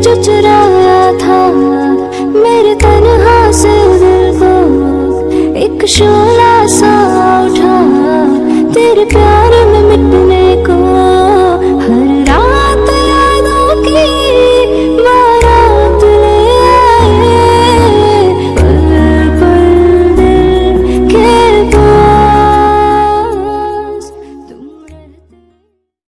जो चुराया था। मेरे तनहा से दिल को एक शोर